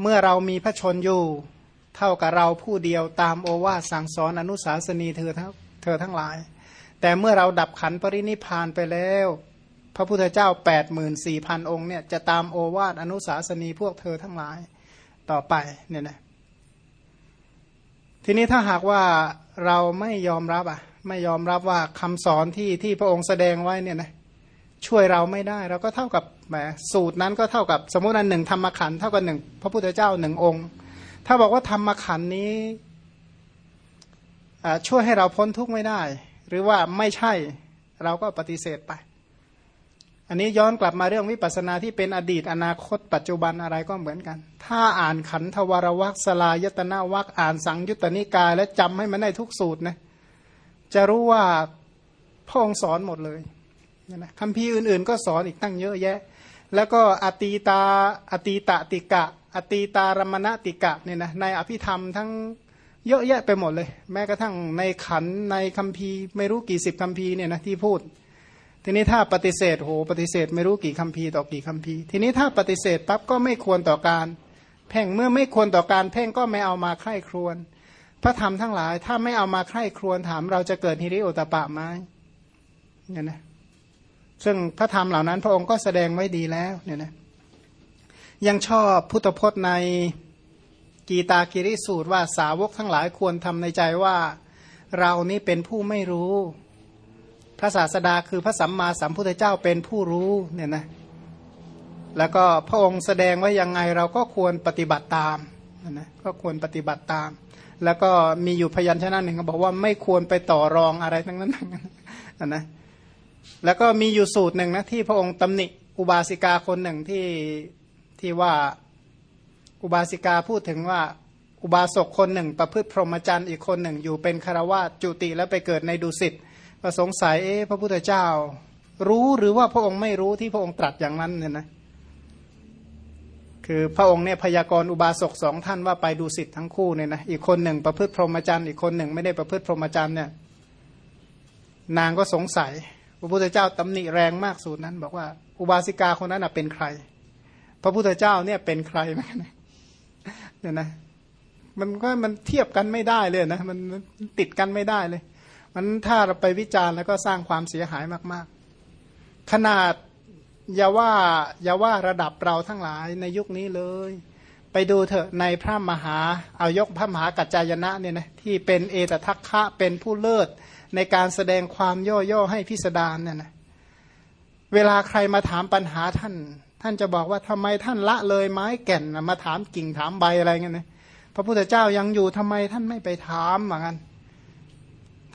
เมื่อเรามีพระชนอยู่ เท่ากับเราผู้เดียวตามโอวาสสั่งสอนอนุสาสนีเธอทั้งเธอทั้งหลาย แต่เมื่อเราดับขันปรินิพานไปแล้ว พระพุทธเจ้า8ปดหมื่นสี่พันองค์เนี่ยจะตามโอวาสอนุสาสนีพวกเธอทั้งหลายต่อไปเนี่ยนะ ทีนี้ถ้าหากว่าเราไม่ยอมรับอะ ไม่ยอมรับว่าคำสอนที่ที่พระองค์แสดงไว้เนี่ยนะช่วยเราไม่ได้เราก็เท่ากับแหมสูตรนั้นก็เท่ากับสมมตินั้นหนึ่งธรรมขันเท่ากับหนึ่งพระพุทธเจ้าหนึ่งองค์ ถ้าบอกว่าธรรมขันนี้ช่วยให้เราพ้นทุกข์ไม่ได้ หรือว่าไม่ใช่เราก็ปฏิเสธไป อันนี้ย้อนกลับมาเรื่องวิปัสสนาที่เป็นอดีตอนาคต ปัจจุบันอะไรก็เหมือนกัน ถ้าอ่านขันธวรวักสลายตนาวักอ่านสังยุตตนิกาย และจำให้มันได้ทุกสูตรนะจะรู้ว่าพระองค์สอนหมดเลยนะคำพีอื่นๆ ก็สอนอีกตั้งเยอะแยะ แล้วก็อตีตาอตีตติกะ อตีตารมณติกะเนี่ยนะในอภิธรรมทั้งเยอะแยะไปหมดเลย แม้กระทั่งในขันในคำพีไม่รู้กี่สิบคำพีเนี่ยนะที่พูด ทีนี้ถ้าปฏิเสธโหปฏิเสธไม่รู้กี่คำพีต่อกี่คำพีทีนี้ถ้าปฏิเสธปั๊บก็ไม่ควรต่อการเพ่งเมื่อไม่ควรต่อการเพ่งก็ไม่เอามาใคร่ครวญพระธรรมทั้งหลาย ถ้าไม่เอามาใคร่ครวญถามเราจะเกิดฮิริโอตปะไหมเนี่ยนะซึ่งพระธรรมเหล่านั้นพระองค์ก็แสดงไว้ดีแล้วเนี่ยนะยังชอบพุทธพจน์ในกีตากิริสูตรว่าสาวกทั้งหลายควรทำในใจว่า เรานี้เป็นผู้ไม่รู้ พระศาสดาคือพระสัมมาสัมพุทธเจ้าเป็นผู้รู้เนี่ยนะแล้วก็พระองค์แสดงว่ายังไงเราก็ควรปฏิบัติตามนะก็ควรปฏิบัติตาม แล้วก็มีอยู่พยัญชนะหนึ่งเขาบอกว่าไม่ควรไปต่อรองอะไรทั้งนั้นนะแล้วก็มีอยู่สูตรหนึ่งนะที่พระองค์ตำหนิอุบาสิกาคนหนึ่งที่ที่ว่าอุบาสิกาพูดถึงว่าอุบาสกคนหนึ่ง ประพฤติพรหมจรรย์อีกคนหนึ่ง อยู่เป็นคารวาสจุติแล้วไปเกิดในดุสิต ก็สงสัยเอ๊ะพระพุทธเจ้า รู้หรือว่าพระองค์ไม่รู้ที่พระองค์ตรัสอย่างนั้นเนี่ยนะคือพระองค์เนี่ยพยากรณ์อุบาสกสองท่านว่าไปดูสิทธิ์ทั้งคู่เนี่ยนะอีกคนหนึ่งประพฤติพรหมจรรย์อีกคนหนึ่งไม่ได้ประพฤติพรหมจรรย์เนี่ยนางก็สงสัย พระพุทธเจ้าตำหนิแรงมากสูตรนั้น บอกว่าอุบาสิกาคนนั้นเป็นใคร พระพุทธเจ้าเนี่ยเป็นใครเนี่ยนะมันก็มันเทียบกันไม่ได้เลยนะมันติดกันไม่ได้เลย มันถ้าเราไปวิจารณ์แล้วก็สร้างความเสียหายมาก ๆ ขนาดอย่าว่าอย่าว่าระดับเราทั้งหลายในยุคนี้เลย ไปดูเถอะในพระมหาเอายกพระมหากัจจายนะเนี่ยนะที่เป็นเอตทัคคะเป็นผู้เลิศในการแสดงความย่อๆให้พิสดารเนี่ยนะเวลาใครมาถามปัญหาท่าน ท่านจะบอกว่าทำไมท่านละเลยไม้แก่นมาถามกิ่งถามใบอะไรเงี้ยนะพระพุทธเจ้ายังอยู่ทำไมท่านไม่ไปถามเหมือนกัน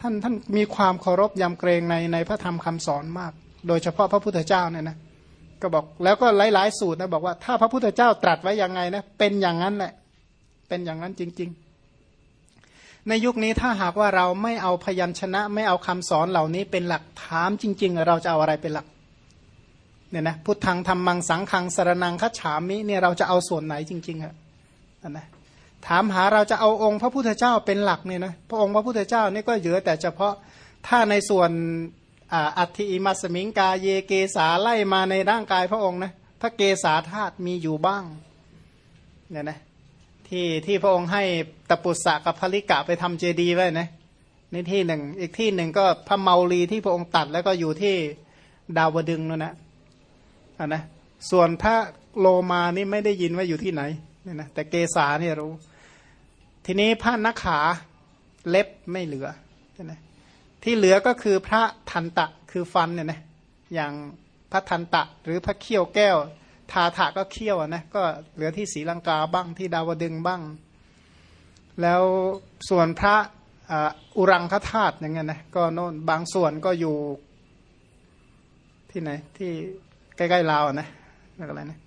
ท่านท่านมีความเคารพยำเกรงในในพระธรรมคำสอนมาก โดยเฉพาะพระพุทธเจ้าเนี่ยนะก็บอกแล้วก็หลาย ๆ สูตรนะบอกว่าถ้าพระพุทธเจ้าตรัสไว้ยังไงนะเป็นอย่างนั้นแหละเป็นอย่างนั้นจริง ๆ ในยุคนี้ถ้าหากว่าเราไม่เอาพยัญชนะ ไม่เอาคำสอนเหล่านี้เป็นหลักถามจริง ๆ เราจะเอาอะไรเป็นหลักเนี่ยนะพุทธังธรรมังสังขังสารนังคัจฉามิเนี่ยเราจะเอาส่วนไหนจริงๆอะนะ ถามหาเราจะเอาองค์พระพุทธเจ้าเป็นหลักเนี่ยนะพระองค์พระพุทธเจ้านี่ก็เหลือแต่เฉพาะถ้าในส่วนอัติอิมัสมิงกาเยเกสาไล่มาในร่างกายพระองค์นะพระเกสาธาตุมีอยู่บ้างเนี่ยนะที่ที่พระองค์ให้ตปุสสะกับพลิกะไปทำเจดีย์ไว้นะในที่หนึ่งอีกที่หนึ่งก็พระเมาลีที่พระองค์ตัดแล้วก็อยู่ที่ดาวดึงนั่นนะอะนะส่วนพระโลมานี่ไม่ได้ยินว่าอยู่ที่ไหนเนี่ยนะแต่เกสาเนี่ยรู้ ทีนี้พระนักขาเล็บไม่เหลือนะที่เหลือก็คือพระทันตะคือฟันเนี่ยนะอย่างพระทันตะหรือพระเขี้ยวแก้ว ทาถาก็เขี้ยวนะก็เหลือที่ศรีลังกาบ้างที่ดาวดึงบ้าง แล้วส่วนพระอุรังคธาตุอย่างเงี้ยนะก็โน่นบางส่วนก็อยู่ที่ไหนที่ใกล้ๆลาวนะอะไรนะ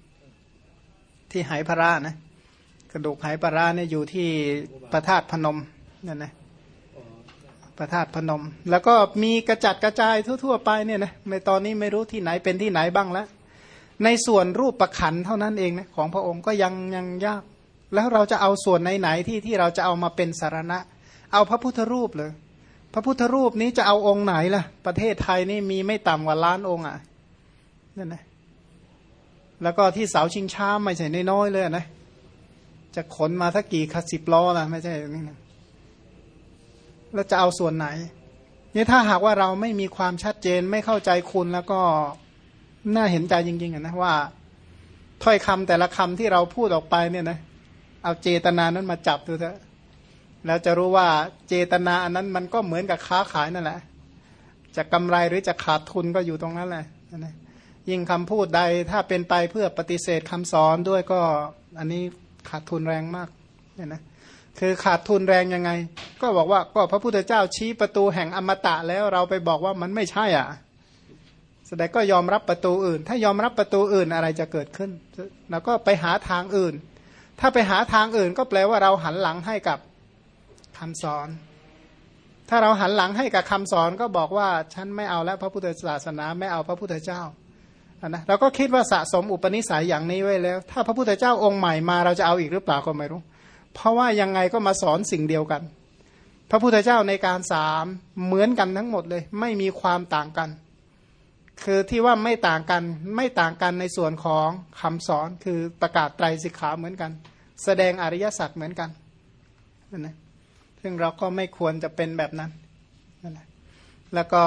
ที่ไหพระนะ กระดูกไหปราเนี่ยอยู่ที่พระธาตุพนมนั่นนะพระธาตุพนม แล้วก็มีกระจัดกระจายทั่ว ๆ ไปเนี่ยนะในตอนนี้ไม่รู้ที่ไหนเป็นที่ไหนบ้างแล้วในส่วนรูปประขันเท่านั้นเองนะของพระองค์ก็ยังยังยาก แล้วเราจะเอาส่วนไหนๆที่ที่เราจะเอามาเป็นสารณะ เอาพระพุทธรูปเลยพระพุทธรูปนี้จะเอาองค์ไหนล่ะ ประเทศไทยนี่มีไม่ต่ำกว่าล้านองค์อะนั่นนะแล้วก็ที่เสาชิงช้าไม่ใช่น้อยเลยนะ จะขนมาสักกี่คัสิบล้อล่ะไม่ใช่นี่นะแล้วจะเอาส่วนไหนนี่ถ้าหากว่าเราไม่มีความชัดเจนไม่เข้าใจคุณแล้วก็น่าเห็นใจจริงๆนะว่า ถ้อยคำแต่ละคำที่เราพูดออกไปเนี่ยนะเอาเจตนานั้นมาจับดูเถอะแล้วจะรู้ว่าเจตนาอันนั้นมันก็เหมือนกับค้าขายนั่นแหละ จะกำไรหรือจะขาดทุนก็อยู่ตรงนั้นแหละนะยิ่งคำพูดใดถ้าเป็นไปเพื่อปฏิเสธคำสอนด้วยก็ อันนี้ ขาดทุนแรงมากเนี่ยนะคือขาดทุนแรงยังไง ก็บอกว่าก็พระพุทธเจ้าชี้ประตูแห่งอมตะแล้วเราไปบอกว่ามันไม่ใช่อะแสดงก็ยอมรับประตูอื่น ถ้ายอมรับประตูอื่นอะไรจะเกิดขึ้น แล้วก็ไปหาทางอื่น ถ้าไปหาทางอื่นก็แปลว่าเราหันหลังให้กับคำสอน ถ้าเราหันหลังให้กับคำสอนก็บอกว่าฉันไม่เอาแล้วพระพุทธศาสนาไม่เอาพระพุทธเจ้า นะเราก็คิดว่าสะสมอุปนิสัยอย่างนี้ไว้แล้ว ถ้าพระพุทธเจ้าองค์ใหม่มาเราจะเอาอีกหรือเปล่าก็ไม่รู้ เพราะว่ายังไงก็มาสอนสิ่งเดียวกัน พระพุทธเจ้าในการสามเหมือนกันทั้งหมดเลย ไม่มีความต่างกัน คือที่ว่าไม่ต่างกันไม่ต่างกันในส่วนของคำสอนคือประกาศไตรสิกขาเหมือนกัน แสดงอริยสัจเหมือนกันนะซึ่งเราก็ไม่ควรจะเป็นแบบนั้นนะแล้วก็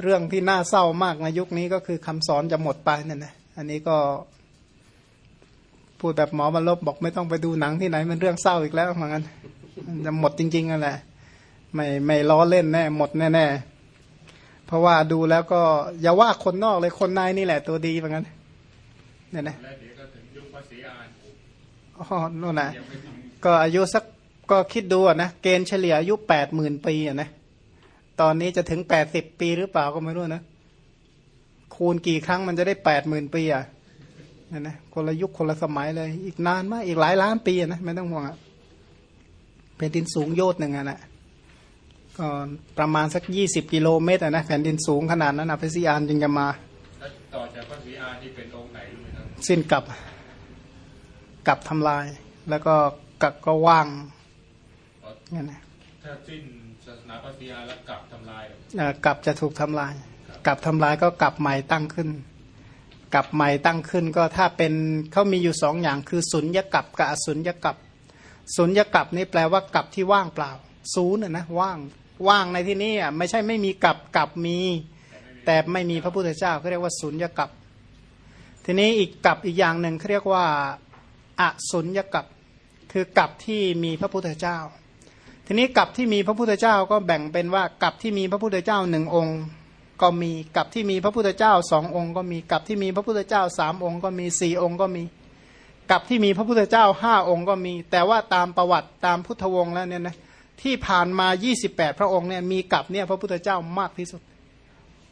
เรื่องที่น่าเศร้ามากในยุคนี้ก็คือคำสอนจะหมดไปนั่นนะอันนี้ก็พูดแบบหมอบรรลบบอกไม่ต้องไปดูหนังที่ไหนมันเรื่องเศร้าอีกแล้วเหมือนกันจะหมดจริงๆนั่นแหละไม่ไม่ล้อเล่นแน่หมดแน่ๆเพราะว่าดูแล้วก็อย่าว่าคนนอกเลยคนในนี่แหละ ตัวดีเหมือนกันเนี่ยนะและเดี๋ยวก็ถึงยุคภาษีอานอ๋อนู่นนะก็อายุสักก็คิดดูนะเกณฑ์เฉลี่ยอายุแปดหมื่นปีอะนะ ตอนนี้จะถึงแปดสิบปีหรือเปล่าก็ไม่รู้นะ คูณกี่ครั้งมันจะได้แปดหมื่นปีอะนั่นนะคนละยุคคนละสมัยเลย อีกนานมากอีกหลายล้านปีอะนะไม่ต้องห่วงอะแผ่นดินสูงโยชน์หนึ่งอะนะก็ประมาณสักยี่สิบกิโลเมตรอะนะแผ่นดินสูงขนาดนั้นอะพระสิอานจึงจะมาแล้วต่อจากภาษีอานที่เป็นองค์ไหนรู้ไหมครับสิ้นกลับกลับทำลาย แล้วก็กักก็ว่างเพราะนั่นนะถ้าสิ้นศาสนาภาษีอาแล้วกลับทำลายกลับจะถูกทำลายกลับทำลายก็กลับใหม่ตั้งขึ้นกลับใหม่ตั้งขึ้นก็ถ้าเป็นเขามีอยู่สองอย่างคือสุญญกลับกับอสุญญกลับสุญญกลับนี่แปลว่ากลับที่ว่างเปล่าศูนย์นะนะว่างว่างในที่นี้อะไม่ใช่ไม่มีกลับกลับมี แต่ไม่มีพระพุทธเจ้าเขาเรียกว่าสุญญกลับทีนี้อีกกลับอีกอย่างหนึ่งเขาเรียกว่าอสุญญกลับคือกลับที่มีพระพุทธเจ้า ทีนี้กับที่มีพระพุทธเจ้าก็แบ่งเป็นว่ากับที่มีพระพุทธเจ้าหนึ่งองค์ ก็มีกับที่มีพระพุทธเจ้าสององค์ก็มีกับที่มีพระพุทธเจ้าสามองค์ก็มีสี่องค์ก็มีกับที่มีพระพุทธเจ้าห้าองค์ก็มี แต่ว่าตามประวัติตามพุทธวงศ์แล้วเนี่ยนะที่ผ่านมา 28 พระองค์เนี่ยมีกับเนี่ยพระพุทธเจ้ามากที่สุด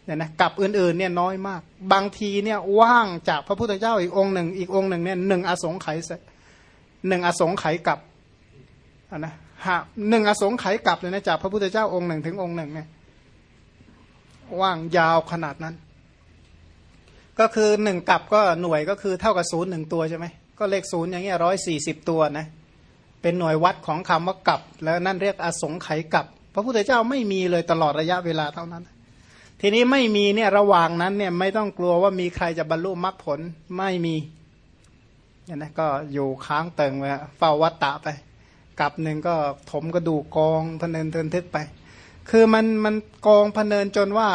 เนี่ยนะกับอื่นๆเนี่ยน้อยมาก บางทีเนี่ยว่างจากพระพุทธเจ้าอีกองค์หนึ่งอีกองค์หนึ่งเนี่ยหนึ่งอสงไขยหนึ่งอสงไขยกับนะ หาหนึ่งอสงไขยกลับเลยนะจากพระพุทธเจ้าองค์หนึ่งถึงองค์หนึ่งเนี่ยว่างยาวขนาดนั้น ก็คือหนึ่งกลับก็หน่วยก็คือเท่ากับศูนย์หนึ่งตัวใช่ไหมก็เลขศูนย์อย่างเงี้ยร้อยสี่สิบตัวนะเป็นหน่วยวัดของคำว่ากลับ แล้วนั่นเรียกอสงไขยกลับ พระพุทธเจ้าไม่มีเลยตลอดระยะเวลาเท่านั้น ทีนี้ไม่มีเนี่ยระหว่างนั้นเนี่ยไม่ต้องกลัวว่ามีใครจะบรรลุมรรคผลไม่มีเนี่ยนะก็อยู่ค้างเติงไว้เฝ้าวัตตะไป กลับหนึ่งก็ถมกระดูกกองพเนินเทินทึกไป คือมันมันกองพเนินจนว่า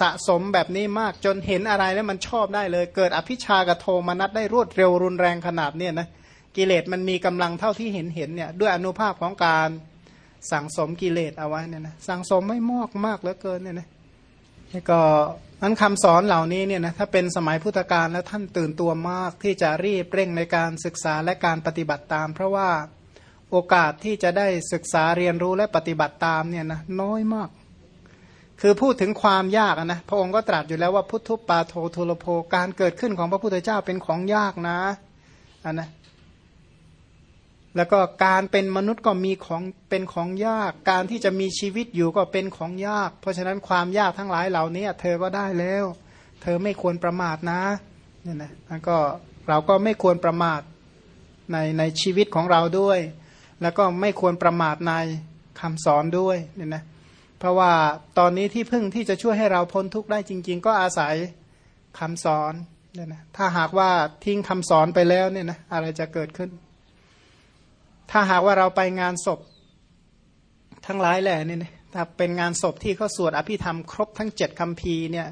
สะสมแบบนี้มากจนเห็นอะไรแล้วมันชอบได้เลย เกิดอภิชากับโทมนัสได้รวดเร็วรุนแรงขนาดเนี่ยนะกิเลสมันมีกำลังเท่าที่เห็นเห็นเนี่ยด้วยอนุภาพของการสั่งสมกิเลสเอาไว้เนี่ยนะสั่งสมไม่มากมากเหลือเกินเนี่ยนะนี่ก็นั้นคำสอนเหล่านี้เนี่ยนะถ้าเป็นสมัยพุทธกาลแล้วท่านตื่นตัวมากที่จะรีบเร่งในการศึกษาและการปฏิบัติตาม เพราะว่า โอกาสที่จะได้ศึกษาเรียนรู้และปฏิบัติตามเนี่ยนะน้อยมาก คือพูดถึงความยากนะพระองค์ก็ตรัสอยู่แล้วว่าพุทธุปาโททุลโภการเกิดขึ้นของพระพุทธเจ้าเป็นของยากนะอันนะแล้วก็การเป็นมนุษย์ก็มีของเป็นของยาก การที่จะมีชีวิตอยู่ก็เป็นของยาก เพราะฉะนั้นความยากทั้งหลายเหล่านี้เธอก็ได้แล้ว เธอไม่ควรประมาทนะเนี่ยนะแล้วก็เราก็ไม่ควรประมาทในในชีวิตของเราด้วย แล้วก็ไม่ควรประมาทในคำสอนด้วยเนี่ยนะเพราะว่าตอนนี้ที่พึ่งที่จะช่วยให้เราพ้นทุกข์ได้จริง ๆ ก็อาศัยคำสอนเนี่ยนะถ้าหากว่าทิ้งคำสอนไปแล้วเนี่ยนะอะไรจะเกิดขึ้น ถ้าหากว่าเราไปงานศพทั้งหลายแหล่เนี่ยนะถ้าเป็นงานศพที่เขาสวดอภิธรรมครบทั้งเจ็ดคำพีเนี่ย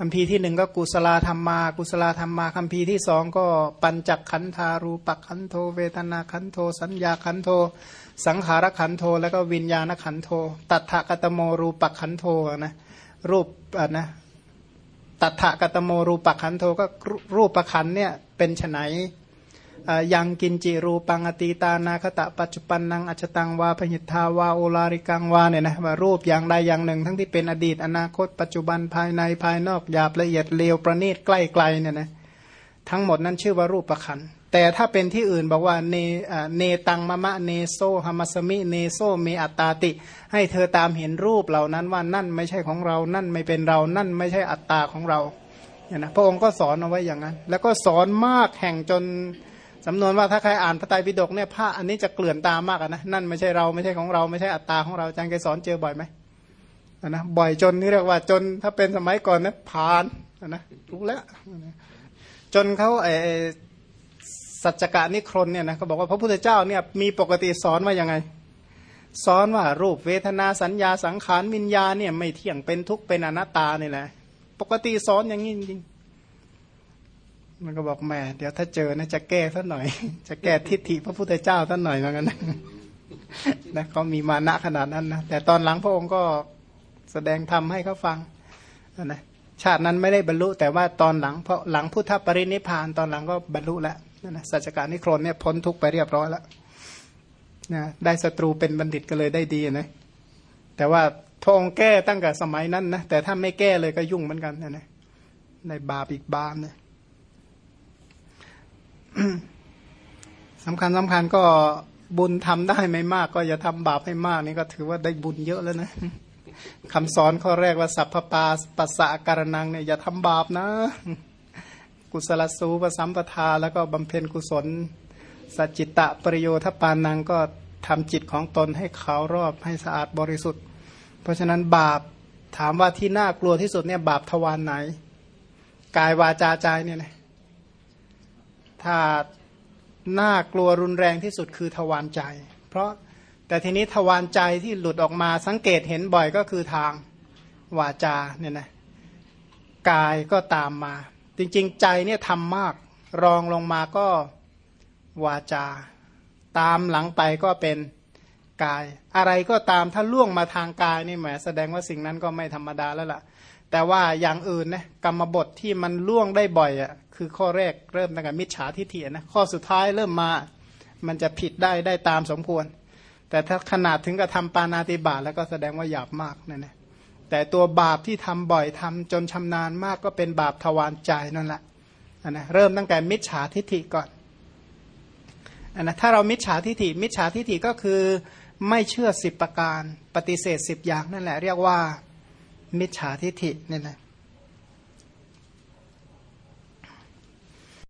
คำพีที่หนึ่งก็กุศลธรรมมากุศลธรรมมาคำพีที่สองก็ปัญจขันธารูปขันโท เวทนาขันโท สัญญาขันโท สังขารขันโท แล้วก็วิญญาณขันโท ตัทธกตโมรูปขันโทนะรูปนะตัทธกตโมรูปขันโทก็รูปประขันเนี่ยเป็นไฉน ยังกินจิรูปังอตีตานาคตะปัจจุปันนังอัจตังวาพหิทธาวาโอลาริกังวาเนี่ยนะว่ารูปอย่างใดอย่างหนึ่ง ทั้งที่เป็นอดีตอนาคต ปัจจุบันภายในภายนอกหยาบละเอียดเลวประณีตใกล้ไกลเนี่ยนะทั้งหมดนั้นชื่อว่ารูปขันธ์แต่ถ้าเป็นที่อื่นบอกว่าเนเนตังมะมะเนโสหะมัสมิ นะ เมโส อัตตาติ ให้เธอตามเห็นรูปเหล่านั้นว่านั่นไม่ใช่ของเรา นั่นไม่เป็นเรา นั่นไม่ใช่อัตตาของเราเนี่ยนะพระองค์ก็สอนเอาไว้อย่างนั้น แล้วก็สอนมากแห่งจน สำนวนว่าถ้าใครอ่านพระไตรปิฎกเนี่ยผ้าอันนี้จะเกลื่อนตามากนะนั่นไม่ใช่เราไม่ใช่ของเราไม่ใช่อัตตาของเราอาจารย์เคยสอนเจอบ่อยไหมนะบ่อยจนนี่เรียกว่าจนถ้าเป็นสมัยก่อนนะผ่านนะรู้แล้วจนเขาไอสัจกะนิครนเนี่ยนะก็บอกว่าพระพุทธเจ้าเนี่ยมีปกติสอนว่ายังไง สอนว่ารูปเวทนาสัญญาสังขารวิญญาเนี่ยไม่เที่ยงเป็นทุกข์เป็นอนัตตานี่แหละปกติสอนอย่างนี้จริงๆ มันก็บอกแม่เดี๋ยวถ้าเจอนะจะแก้สักหน่อย จะแก้ทิฏฐิพระพุทธเจ้าสักหน่อยเหมือนกันนะนะเขามีมานะขนาดนั้นนะแต่ตอนหลังพระองค์ก็แสดงธรรมให้เขาฟังนะชาตินั้นไม่ได้บรรลุ แต่ว่าตอนหลังเพราะหลังพุทธปรินิพานตอนหลังก็บรรลุแล้วนะสัจการนิโครนเนี่ยพ้นทุกไปเรียบร้อยแล้วนะได้ศัตรูเป็นบัณฑิตก็เลยได้ดีนะแต่ว่าพระองค์แก้ตั้งแต่สมัยนั้นนะแต่ถ้าไม่แก้เลยก็ยุ่งเหมือนกันนะในบาปอีกบาปเนี่ย สำคัญสำคัญก็บุญทำได้ไม่มาก ก็อย่าทำบาปให้มากนี่ก็ถือว่าได้บุญเยอะแล้วนะคำสอนข้อแรกว่าสัพพปาปัสสะการนังเนี่ยอย่าทำบาปนะ กุศลสูปสัมปทา แล้วก็บำเพ็ญกุศลสัจจิตะประโยชน์ปานังก็ทำจิตของตนให้ขาวรอบให้สะอาดบริสุทธิ์ เพราะฉะนั้นบาปถามว่าที่น่ากลัวที่สุดเนี่ยบาปทวารไหน กายวาจาใจเนี่ยนะ ถ้าน่ากลัวรุนแรงที่สุดคือทวารใจ เพราะแต่ทีนี้ทวารใจที่หลุดออกมาสังเกตเห็นบ่อยก็คือทางวาจาเนี่ยนะกายก็ตามมา จริงๆ ใจเนี่ยทำมาก รองลงมาก็วาจา ตามหลังไปก็เป็นกาย อะไรก็ตามถ้าล่วงมาทางกายนี่แหมแสดงว่าสิ่งนั้นก็ไม่ธรรมดาแล้วล่ะ แต่ว่าอย่างอื่นนะกรรมบทที่มันล่วงได้บ่อยอะ คือข้อแรกเริ่มตั้งแต่มิจฉาทิฏฐินะข้อสุดท้ายเริ่มมามันจะผิดได้ได้ตามสมควร แต่ถ้าขนาดถึงกับทำปานาติบาตแล้วก็แสดงว่าหยาบมากนั่นแหละแต่ตัวบาปที่ทำบ่อยทำจนชำนาญมากก็เป็นบาปทวารใจนั่นแหละนะเริ่มตั้งแต่มิจฉาทิฏฐิก่อนอนนะถ้าเรามิจฉาทิฏฐิมิจฉาทิฏฐิก็คือไม่เชื่อสิบประการปฏิเสธสิบอย่างนั่นแหละ เรียกว่ามิจฉาทิฏฐิเนี่ยนะ